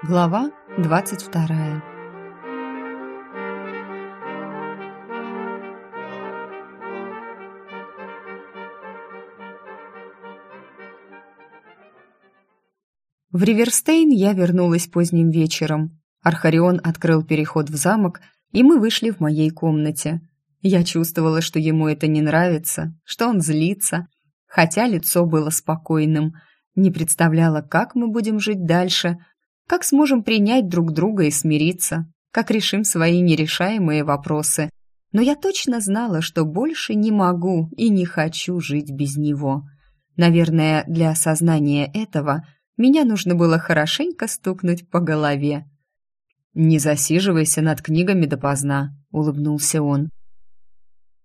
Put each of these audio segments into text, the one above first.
Глава двадцать вторая. В Риверстейн я вернулась поздним вечером. Архарион открыл переход в замок, и мы вышли в моей комнате. Я чувствовала, что ему это не нравится, что он злится, хотя лицо было спокойным. Не представляла, как мы будем жить дальше, как сможем принять друг друга и смириться, как решим свои нерешаемые вопросы. Но я точно знала, что больше не могу и не хочу жить без него. Наверное, для осознания этого меня нужно было хорошенько стукнуть по голове. «Не засиживайся над книгами допоздна», — улыбнулся он.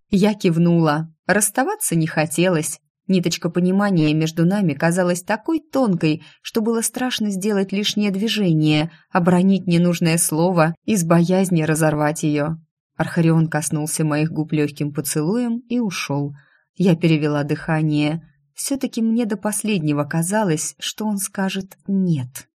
Я кивнула. Расставаться не хотелось. Ниточка понимания между нами казалась такой тонкой, что было страшно сделать лишнее движение, обронить ненужное слово из боязни разорвать ее. Архарион коснулся моих губ легким поцелуем и ушел. Я перевела дыхание. Все-таки мне до последнего казалось, что он скажет «нет».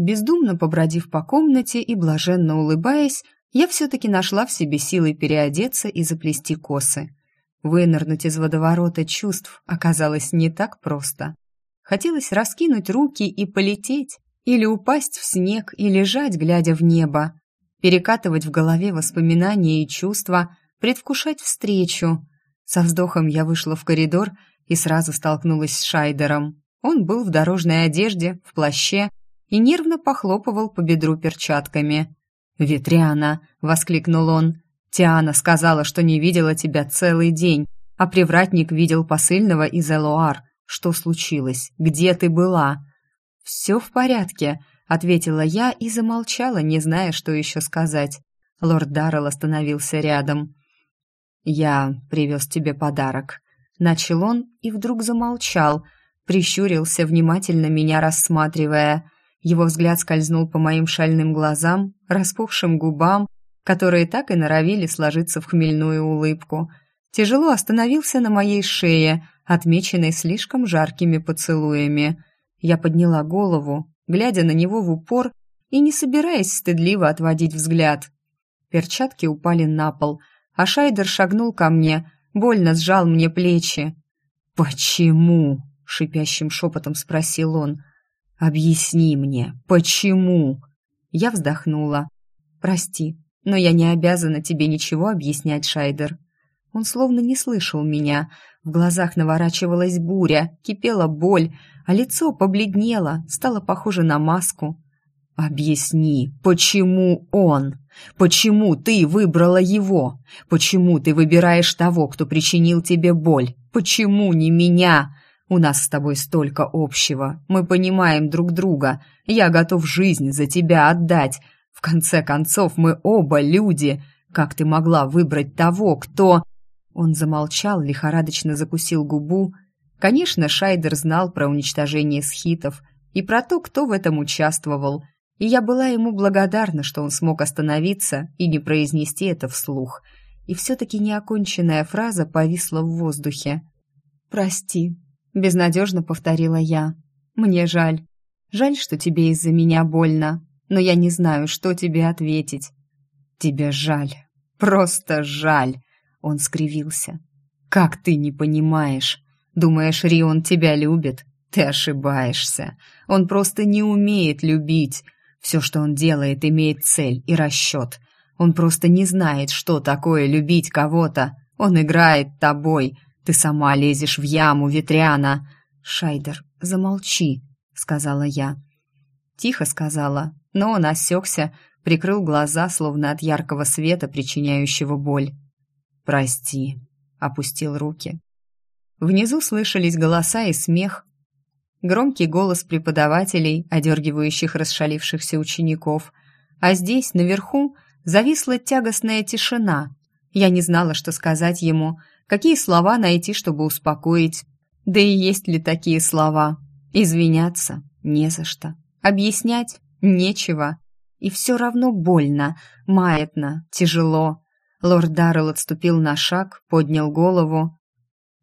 Бездумно побродив по комнате и блаженно улыбаясь, я все-таки нашла в себе силы переодеться и заплести косы. Вынырнуть из водоворота чувств оказалось не так просто. Хотелось раскинуть руки и полететь, или упасть в снег и лежать, глядя в небо, перекатывать в голове воспоминания и чувства, предвкушать встречу. Со вздохом я вышла в коридор и сразу столкнулась с Шайдером. Он был в дорожной одежде, в плаще, и нервно похлопывал по бедру перчатками. «Ветряна!» — воскликнул он. «Тиана сказала, что не видела тебя целый день, а привратник видел посыльного из Элуар. Что случилось? Где ты была?» «Все в порядке», — ответила я и замолчала, не зная, что еще сказать. Лорд Даррелл остановился рядом. «Я привез тебе подарок», — начал он и вдруг замолчал, прищурился, внимательно меня рассматривая — его взгляд скользнул по моим шальным глазам, распухшим губам, которые так и норовили сложиться в хмельную улыбку. Тяжело остановился на моей шее, отмеченной слишком жаркими поцелуями. Я подняла голову, глядя на него в упор и не собираясь стыдливо отводить взгляд. Перчатки упали на пол, а Шайдер шагнул ко мне, больно сжал мне плечи. «Почему?» — шипящим шепотом спросил он. «Объясни мне, почему?» Я вздохнула. «Прости, но я не обязана тебе ничего объяснять, Шайдер». Он словно не слышал меня. В глазах наворачивалась буря, кипела боль, а лицо побледнело, стало похоже на маску. «Объясни, почему он? Почему ты выбрала его? Почему ты выбираешь того, кто причинил тебе боль? Почему не меня?» У нас с тобой столько общего. Мы понимаем друг друга. Я готов жизнь за тебя отдать. В конце концов, мы оба люди. Как ты могла выбрать того, кто...» Он замолчал, лихорадочно закусил губу. Конечно, Шайдер знал про уничтожение схитов и про то, кто в этом участвовал. И я была ему благодарна, что он смог остановиться и не произнести это вслух. И все-таки неоконченная фраза повисла в воздухе. «Прости», Безнадежно повторила я. Мне жаль. Жаль, что тебе из-за меня больно, но я не знаю, что тебе ответить. Тебе жаль. Просто жаль. Он скривился. Как ты не понимаешь? Думаешь, Рион тебя любит? Ты ошибаешься. Он просто не умеет любить. Все, что он делает, имеет цель и расчет. Он просто не знает, что такое любить кого-то. Он играет тобой, ты сама лезешь в яму, Ветряна!» «Шайдер, замолчи», — сказала я. Тихо сказала, но он осекся, прикрыл глаза, словно от яркого света, причиняющего боль. «Прости», — опустил руки. Внизу слышались голоса и смех. Громкий голос преподавателей, одергивающих расшалившихся учеников. А здесь, наверху, зависла тягостная тишина. Я не знала, что сказать ему, Какие слова найти, чтобы успокоить? Да и есть ли такие слова? Извиняться не за что. Объяснять нечего. И все равно больно, маятно, тяжело. Лорд Даррелл отступил на шаг, поднял голову.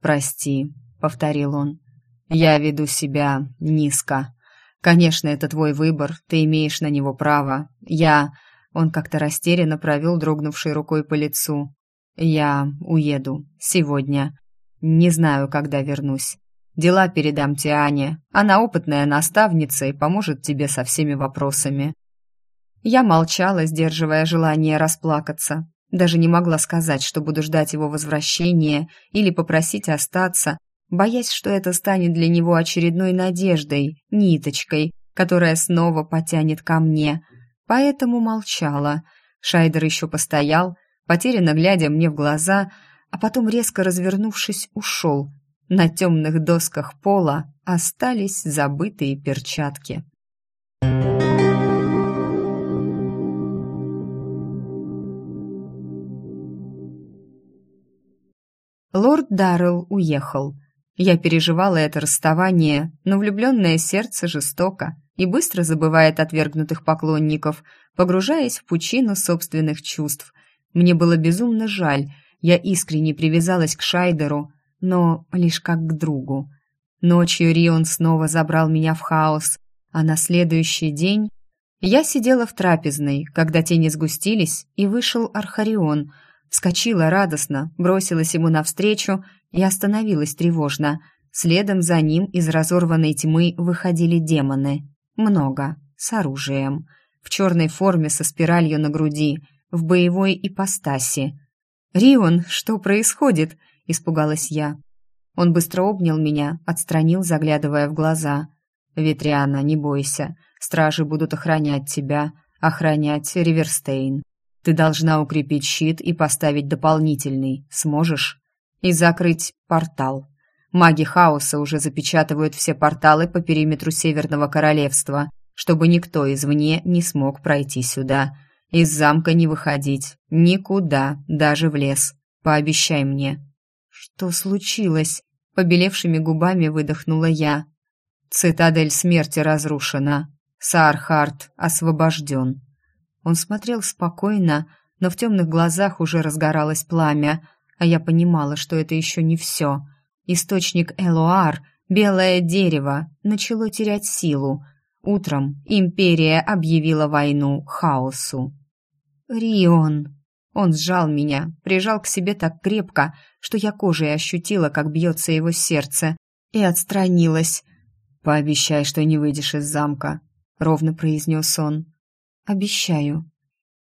«Прости», — повторил он, — «я веду себя низко. Конечно, это твой выбор, ты имеешь на него право. Я...» Он как-то растерянно провел дрогнувшей рукой по лицу. «Я уеду. Сегодня. Не знаю, когда вернусь. Дела передам Тиане. Она опытная наставница и поможет тебе со всеми вопросами». Я молчала, сдерживая желание расплакаться. Даже не могла сказать, что буду ждать его возвращения или попросить остаться, боясь, что это станет для него очередной надеждой, ниточкой, которая снова потянет ко мне. Поэтому молчала. Шайдер еще постоял, потерянно глядя мне в глаза, а потом, резко развернувшись, ушел. На темных досках пола остались забытые перчатки. Лорд Даррелл уехал. Я переживала это расставание, но влюбленное сердце жестоко и быстро забывает отвергнутых поклонников, погружаясь в пучину собственных чувств. Мне было безумно жаль, я искренне привязалась к Шайдеру, но лишь как к другу. Ночью Рион снова забрал меня в хаос, а на следующий день я сидела в трапезной, когда тени сгустились, и вышел Архарион — Вскочила радостно, бросилась ему навстречу и остановилась тревожно. Следом за ним из разорванной тьмы выходили демоны. Много, с оружием. В черной форме со спиралью на груди, в боевой ипостаси. «Рион, что происходит?» – испугалась я. Он быстро обнял меня, отстранил, заглядывая в глаза. «Ветряна, не бойся. Стражи будут охранять тебя, охранять Риверстейн. Ты должна укрепить щит и поставить дополнительный. Сможешь? И закрыть портал. Маги хаоса уже запечатывают все порталы по периметру Северного Королевства, чтобы никто извне не смог пройти сюда. Из замка не выходить. Никуда, даже в лес. Пообещай мне. Что случилось? Побелевшими губами выдохнула я. Цитадель смерти разрушена. Саархард освобожден. Он смотрел спокойно, но в темных глазах уже разгоралось пламя, а я понимала, что это еще не все. Источник Элуар, белое дерево, начало терять силу. Утром империя объявила войну хаосу. «Рион!» Он сжал меня, прижал к себе так крепко, что я кожей ощутила, как бьется его сердце, и отстранилась. «Пообещай, что не выйдешь из замка», — ровно произнес он. Обещаю.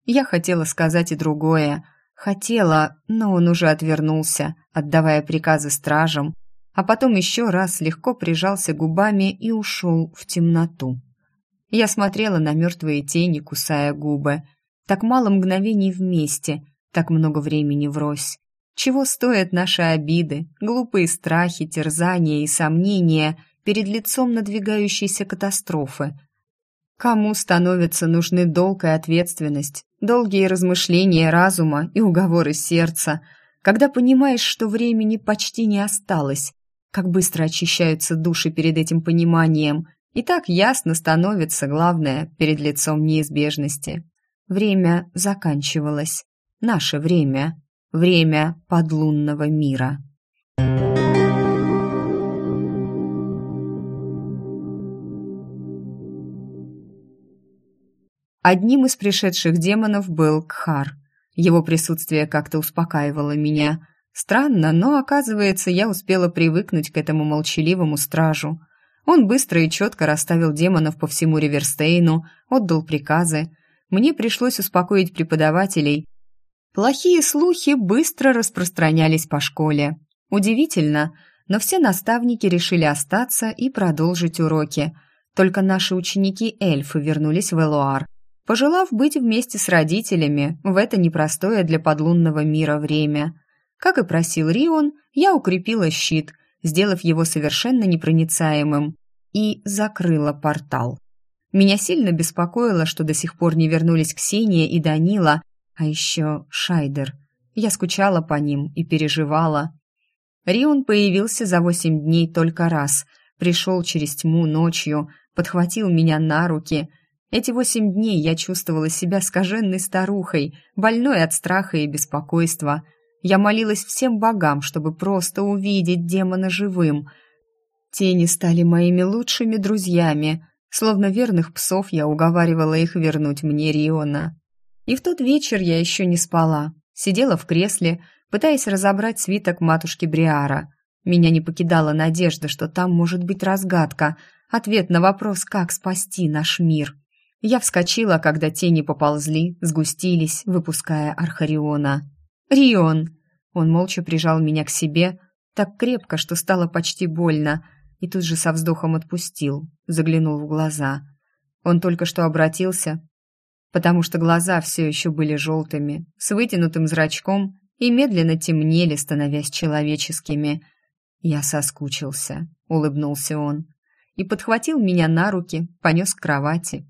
Я хотела сказать и другое. Хотела, но он уже отвернулся, отдавая приказы стражам, а потом еще раз легко прижался губами и ушел в темноту. Я смотрела на мертвые тени, кусая губы. Так мало мгновений вместе, так много времени врозь. Чего стоят наши обиды, глупые страхи, терзания и сомнения перед лицом надвигающейся катастрофы, Кому становятся нужны долг и ответственность, долгие размышления разума и уговоры сердца, когда понимаешь, что времени почти не осталось, как быстро очищаются души перед этим пониманием, и так ясно становится главное перед лицом неизбежности. Время заканчивалось. Наше время. Время подлунного мира. Одним из пришедших демонов был Кхар. Его присутствие как-то успокаивало меня. Странно, но, оказывается, я успела привыкнуть к этому молчаливому стражу. Он быстро и четко расставил демонов по всему Риверстейну, отдал приказы. Мне пришлось успокоить преподавателей. Плохие слухи быстро распространялись по школе. Удивительно, но все наставники решили остаться и продолжить уроки. Только наши ученики-эльфы вернулись в Элуар, пожелав быть вместе с родителями в это непростое для подлунного мира время. Как и просил Рион, я укрепила щит, сделав его совершенно непроницаемым, и закрыла портал. Меня сильно беспокоило, что до сих пор не вернулись Ксения и Данила, а еще Шайдер. Я скучала по ним и переживала. Рион появился за восемь дней только раз, пришел через тьму ночью, подхватил меня на руки – Эти восемь дней я чувствовала себя скаженной старухой, больной от страха и беспокойства. Я молилась всем богам, чтобы просто увидеть демона живым. Тени стали моими лучшими друзьями. Словно верных псов я уговаривала их вернуть мне Риона. И в тот вечер я еще не спала. Сидела в кресле, пытаясь разобрать свиток матушки Бриара. Меня не покидала надежда, что там может быть разгадка, ответ на вопрос, как спасти наш мир. Я вскочила, когда тени поползли, сгустились, выпуская Архариона. «Рион!» Он молча прижал меня к себе, так крепко, что стало почти больно, и тут же со вздохом отпустил, заглянул в глаза. Он только что обратился, потому что глаза все еще были желтыми, с вытянутым зрачком и медленно темнели, становясь человеческими. Я соскучился, улыбнулся он, и подхватил меня на руки, понес к кровати.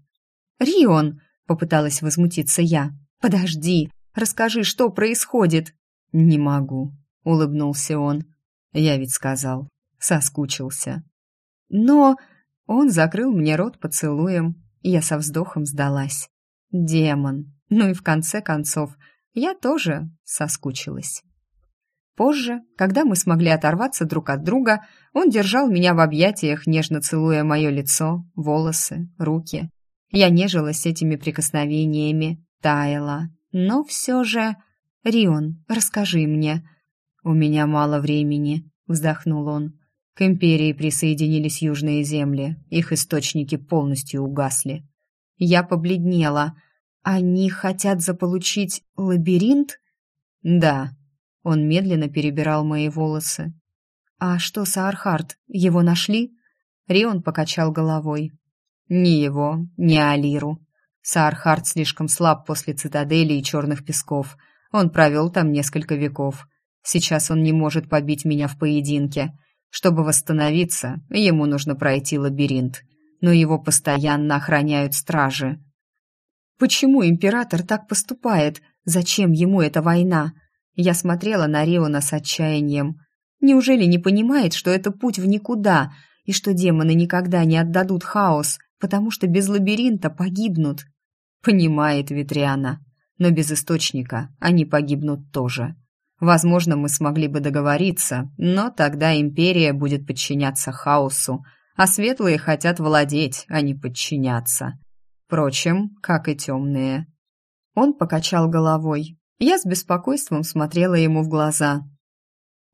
«Рион!» — попыталась возмутиться я. «Подожди, расскажи, что происходит?» «Не могу», — улыбнулся он. «Я ведь сказал, соскучился». «Но...» Он закрыл мне рот поцелуем, я со вздохом сдалась. Демон. Ну и в конце концов, я тоже соскучилась. Позже, когда мы смогли оторваться друг от друга, он держал меня в объятиях, нежно целуя мое лицо, волосы, руки. Я нежилась этими прикосновениями, таяла. Но все же... «Рион, расскажи мне». «У меня мало времени», — вздохнул он. К империи присоединились южные земли, их источники полностью угасли. Я побледнела. Они хотят заполучить лабиринт? Да. Он медленно перебирал мои волосы. А что Саархард? Его нашли? Рион покачал головой. Ни его, ни Алиру. Саархард слишком слаб после цитадели и черных песков. Он провел там несколько веков. Сейчас он не может побить меня в поединке. Чтобы восстановиться, ему нужно пройти лабиринт но его постоянно охраняют стражи. Почему император так поступает? Зачем ему эта война? Я смотрела на Риона с отчаянием. Неужели не понимает, что это путь в никуда, и что демоны никогда не отдадут хаос, потому что без лабиринта погибнут? Понимает Витриана, но без источника они погибнут тоже. Возможно, мы смогли бы договориться, но тогда империя будет подчиняться хаосу, а светлые хотят владеть, а не подчиняться. Впрочем, как и темные. Он покачал головой. Я с беспокойством смотрела ему в глаза.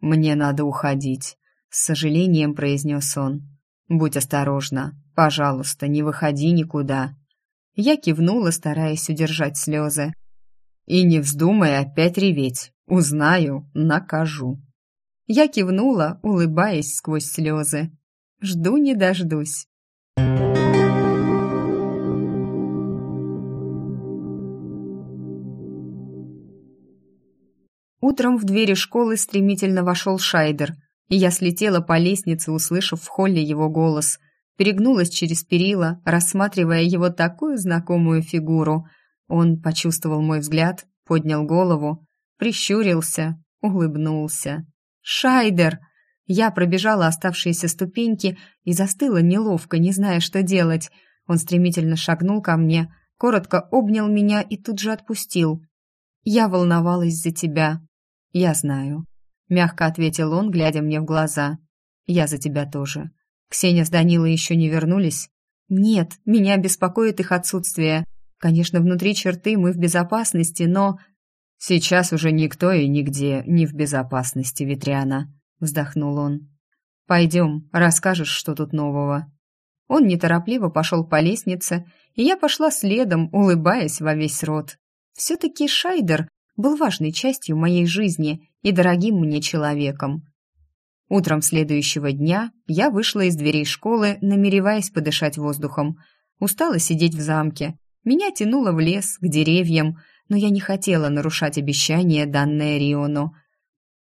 «Мне надо уходить», — с сожалением произнес он. «Будь осторожна. Пожалуйста, не выходи никуда». Я кивнула, стараясь удержать слезы. «И не вздумай опять реветь. Узнаю, накажу». Я кивнула, улыбаясь сквозь слезы. Жду не дождусь. Утром в двери школы стремительно вошел Шайдер, и я слетела по лестнице, услышав в холле его голос. Перегнулась через перила, рассматривая его такую знакомую фигуру. Он почувствовал мой взгляд, поднял голову, прищурился, улыбнулся. «Шайдер!» Я пробежала оставшиеся ступеньки и застыла неловко, не зная, что делать. Он стремительно шагнул ко мне, коротко обнял меня и тут же отпустил. «Я волновалась за тебя». «Я знаю», — мягко ответил он, глядя мне в глаза. «Я за тебя тоже. Ксения с Данилой еще не вернулись?» «Нет, меня беспокоит их отсутствие. Конечно, внутри черты мы в безопасности, но...» «Сейчас уже никто и нигде не в безопасности, Ветряна», вздохнул он. «Пойдем, расскажешь, что тут нового». Он неторопливо пошел по лестнице, и я пошла следом, улыбаясь во весь рот. Все-таки Шайдер был важной частью моей жизни и дорогим мне человеком. Утром следующего дня я вышла из дверей школы, намереваясь подышать воздухом. Устала сидеть в замке. Меня тянуло в лес, к деревьям, но я не хотела нарушать обещание, данное Риону.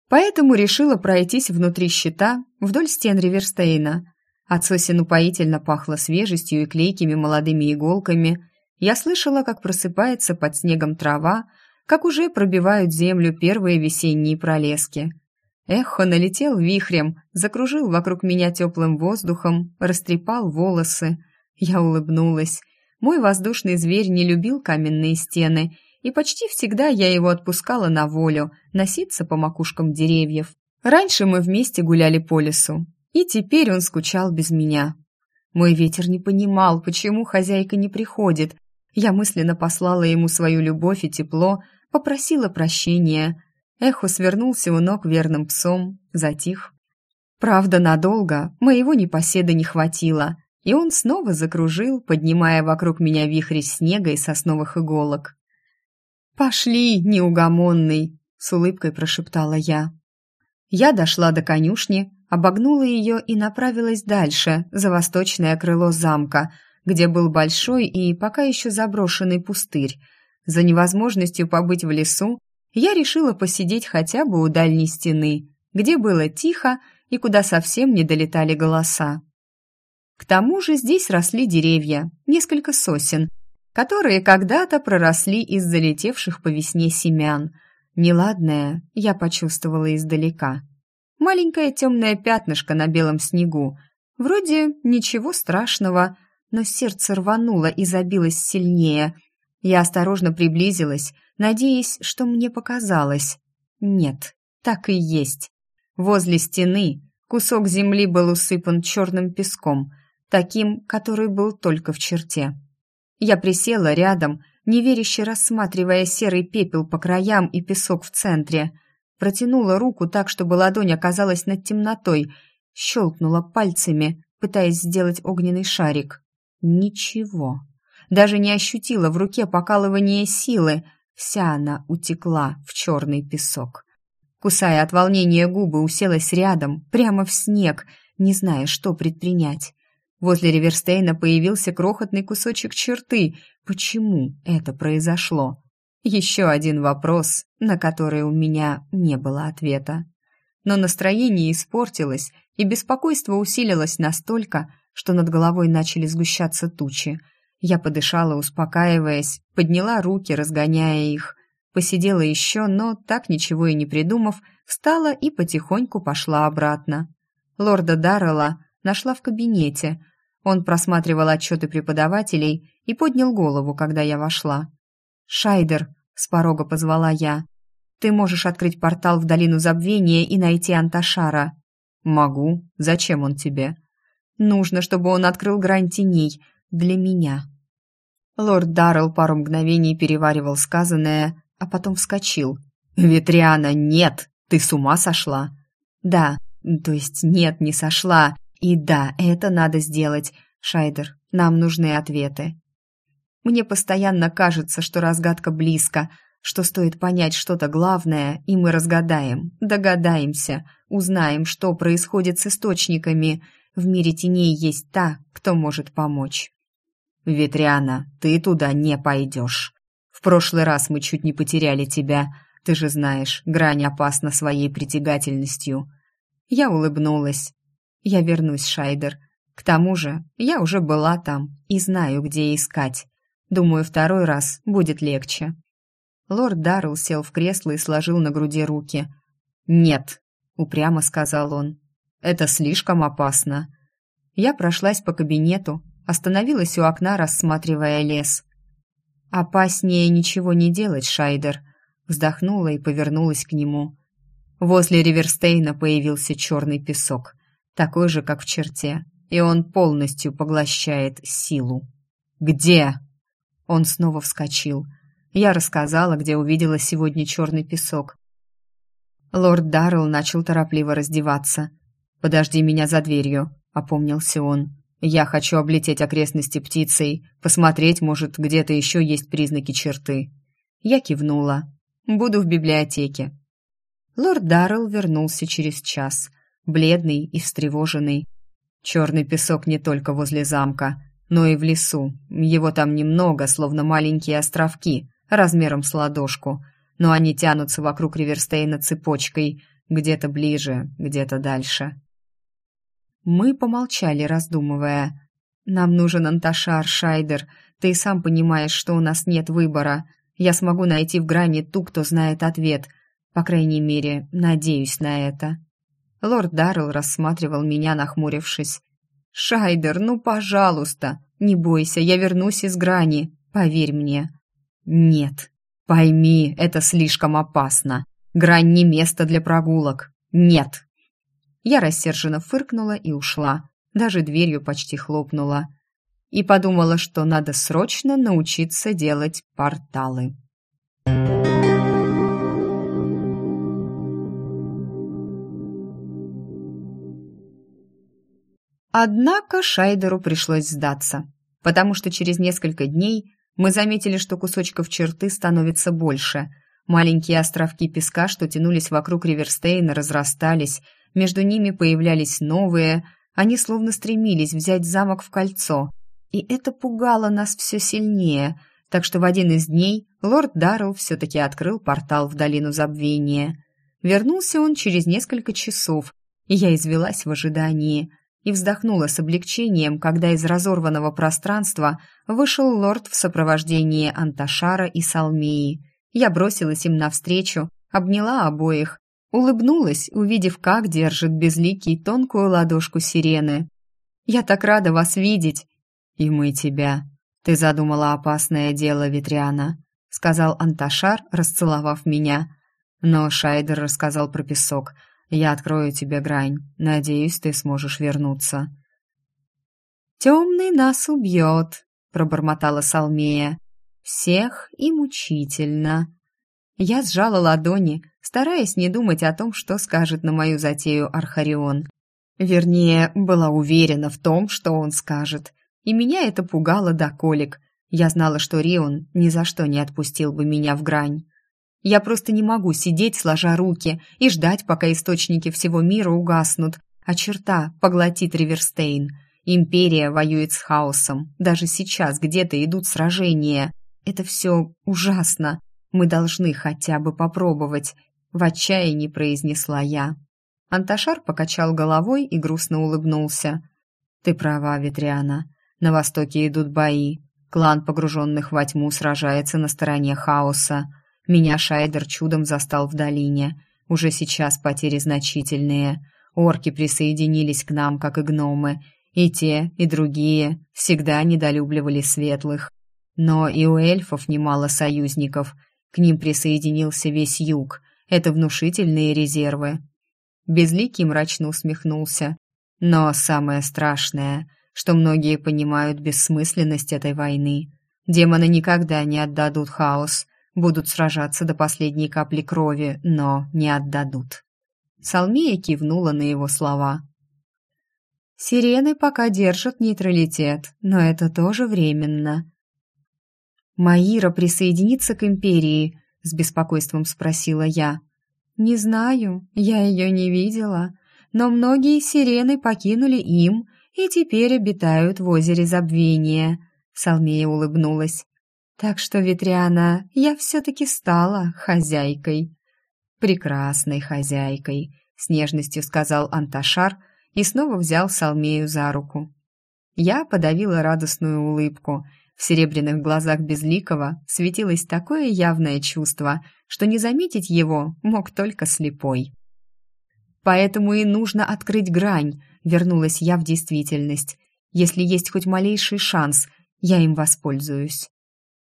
Поэтому решила пройтись внутри щита вдоль стен Риверстейна. От сосен упоительно пахло свежестью и клейкими молодыми иголками. Я слышала, как просыпается под снегом трава, как уже пробивают землю первые весенние пролески. Эхо налетел вихрем, закружил вокруг меня теплым воздухом, растрепал волосы. Я улыбнулась. Мой воздушный зверь не любил каменные стены, и почти всегда я его отпускала на волю, носиться по макушкам деревьев. Раньше мы вместе гуляли по лесу, и теперь он скучал без меня. Мой ветер не понимал, почему хозяйка не приходит. Я мысленно послала ему свою любовь и тепло, попросила прощения. Эхо свернулся у ног верным псом, затих. Правда, надолго моего непоседа не хватило, и он снова закружил, поднимая вокруг меня вихри снега и сосновых иголок. «Пошли, неугомонный!» — с улыбкой прошептала я. Я дошла до конюшни, обогнула ее и направилась дальше, за восточное крыло замка, где был большой и пока еще заброшенный пустырь. За невозможностью побыть в лесу я решила посидеть хотя бы у дальней стены, где было тихо и куда совсем не долетали голоса. К тому же здесь росли деревья, несколько сосен, которые когда-то проросли из залетевших по весне семян. Неладное я почувствовала издалека. Маленькое темное пятнышко на белом снегу. Вроде ничего страшного, но сердце рвануло и забилось сильнее. Я осторожно приблизилась, надеясь, что мне показалось. Нет, так и есть. Возле стены кусок земли был усыпан черным песком, таким, который был только в черте. Я присела рядом, неверяще рассматривая серый пепел по краям и песок в центре. Протянула руку так, чтобы ладонь оказалась над темнотой, щелкнула пальцами, пытаясь сделать огненный шарик. Ничего. Даже не ощутила в руке покалывание силы. Вся она утекла в черный песок. Кусая от волнения губы, уселась рядом, прямо в снег, не зная, что предпринять. Возле Риверстейна появился крохотный кусочек черты. Почему это произошло? Еще один вопрос, на который у меня не было ответа. Но настроение испортилось, и беспокойство усилилось настолько, что над головой начали сгущаться тучи. Я подышала, успокаиваясь, подняла руки, разгоняя их. Посидела еще, но, так ничего и не придумав, встала и потихоньку пошла обратно. Лорда Даррелла нашла в кабинете – он просматривал отчеты преподавателей и поднял голову, когда я вошла. «Шайдер», — с порога позвала я, — «ты можешь открыть портал в Долину Забвения и найти Анташара». «Могу. Зачем он тебе?» «Нужно, чтобы он открыл грань теней. Для меня». Лорд Даррелл пару мгновений переваривал сказанное, а потом вскочил. «Ветриана, нет! Ты с ума сошла?» «Да, то есть нет, не сошла. И да, это надо сделать. Шайдер, нам нужны ответы. Мне постоянно кажется, что разгадка близко, что стоит понять что-то главное, и мы разгадаем, догадаемся, узнаем, что происходит с источниками. В мире теней есть та, кто может помочь. Ветряна, ты туда не пойдешь. В прошлый раз мы чуть не потеряли тебя. Ты же знаешь, грань опасна своей притягательностью. Я улыбнулась. Я вернусь, Шайдер. К тому же, я уже была там и знаю, где искать. Думаю, второй раз будет легче. Лорд Даррелл сел в кресло и сложил на груди руки. «Нет», — упрямо сказал он, — «это слишком опасно». Я прошлась по кабинету, остановилась у окна, рассматривая лес. «Опаснее ничего не делать, Шайдер», — вздохнула и повернулась к нему. Возле Риверстейна появился черный песок такой же, как в черте, и он полностью поглощает силу. «Где?» Он снова вскочил. Я рассказала, где увидела сегодня черный песок. Лорд Даррелл начал торопливо раздеваться. «Подожди меня за дверью», — опомнился он. «Я хочу облететь окрестности птицей, посмотреть, может, где-то еще есть признаки черты». Я кивнула. «Буду в библиотеке». Лорд Даррелл вернулся через час — бледный и встревоженный. Черный песок не только возле замка, но и в лесу. Его там немного, словно маленькие островки, размером с ладошку, но они тянутся вокруг Риверстейна цепочкой, где-то ближе, где-то дальше. Мы помолчали, раздумывая. «Нам нужен Анташар, Шайдер. Ты сам понимаешь, что у нас нет выбора. Я смогу найти в грани ту, кто знает ответ. По крайней мере, надеюсь на это». Лорд Даррелл рассматривал меня, нахмурившись. «Шайдер, ну, пожалуйста, Не бойся, я вернусь из грани, поверь мне». «Нет, пойми, это слишком опасно. Грань не место для прогулок. Нет!» Я рассерженно фыркнула и ушла, даже дверью почти хлопнула. И подумала, что надо срочно научиться делать порталы. Однако Шайдеру пришлось сдаться, потому что через несколько дней мы заметили, что кусочков черты становится больше. Маленькие островки песка, что тянулись вокруг Риверстейна, разрастались, между ними появлялись новые, они словно стремились взять замок в кольцо. И это пугало нас все сильнее, так что в один из дней лорд Даррелл все-таки открыл портал в долину забвения. Вернулся он через несколько часов, и я извелась в ожидании – и вздохнула с облегчением, когда из разорванного пространства вышел лорд в сопровождении Анташара и Салмеи. Я бросилась им навстречу, обняла обоих, улыбнулась, увидев, как держит безликий тонкую ладошку сирены. «Я так рада вас видеть!» «И мы тебя!» «Ты задумала опасное дело, Ветряна», — сказал Анташар, расцеловав меня. Но Шайдер рассказал про песок — я открою тебе грань. Надеюсь, ты сможешь вернуться». «Темный нас убьет», — пробормотала Салмея. «Всех и мучительно». Я сжала ладони, стараясь не думать о том, что скажет на мою затею Архарион. Вернее, была уверена в том, что он скажет. И меня это пугало до колик. Я знала, что Рион ни за что не отпустил бы меня в грань. Я просто не могу сидеть, сложа руки, и ждать, пока источники всего мира угаснут, а черта поглотит Риверстейн. Империя воюет с хаосом. Даже сейчас где-то идут сражения. Это все ужасно. Мы должны хотя бы попробовать. В отчаянии произнесла я. Анташар покачал головой и грустно улыбнулся. «Ты права, Ветриана. На востоке идут бои. Клан погруженных во тьму сражается на стороне хаоса. Меня Шайдер чудом застал в долине. Уже сейчас потери значительные. Орки присоединились к нам, как и гномы. И те, и другие всегда недолюбливали светлых. Но и у эльфов немало союзников. К ним присоединился весь юг. Это внушительные резервы. Безликий мрачно усмехнулся. Но самое страшное, что многие понимают бессмысленность этой войны. Демоны никогда не отдадут хаос, Будут сражаться до последней капли крови, но не отдадут. Салмия кивнула на его слова. Сирены пока держат нейтралитет, но это тоже временно. Маира присоединится к империи, с беспокойством спросила я. Не знаю, я ее не видела, но многие сирены покинули им и теперь обитают в озере Забвения. Салмея улыбнулась. Так что, Ветряна, я все-таки стала хозяйкой. Прекрасной хозяйкой, с нежностью сказал Анташар и снова взял Салмею за руку. Я подавила радостную улыбку. В серебряных глазах Безликого светилось такое явное чувство, что не заметить его мог только слепой. «Поэтому и нужно открыть грань», — вернулась я в действительность. «Если есть хоть малейший шанс, я им воспользуюсь».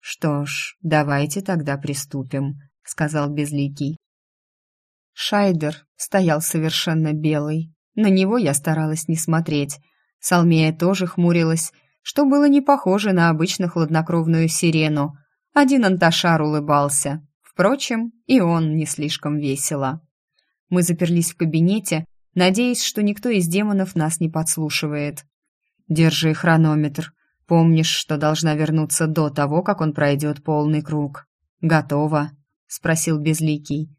«Что ж, давайте тогда приступим», — сказал Безликий. Шайдер стоял совершенно белый. На него я старалась не смотреть. Салмея тоже хмурилась, что было не похоже на обычно хладнокровную сирену. Один анташар улыбался. Впрочем, и он не слишком весело. Мы заперлись в кабинете, надеясь, что никто из демонов нас не подслушивает. «Держи хронометр», Помнишь, что должна вернуться до того, как он пройдет полный круг? Готово? спросил Безликий.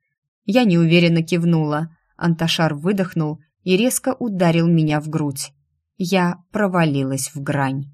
Я неуверенно кивнула. Анташар выдохнул и резко ударил меня в грудь. Я провалилась в грань.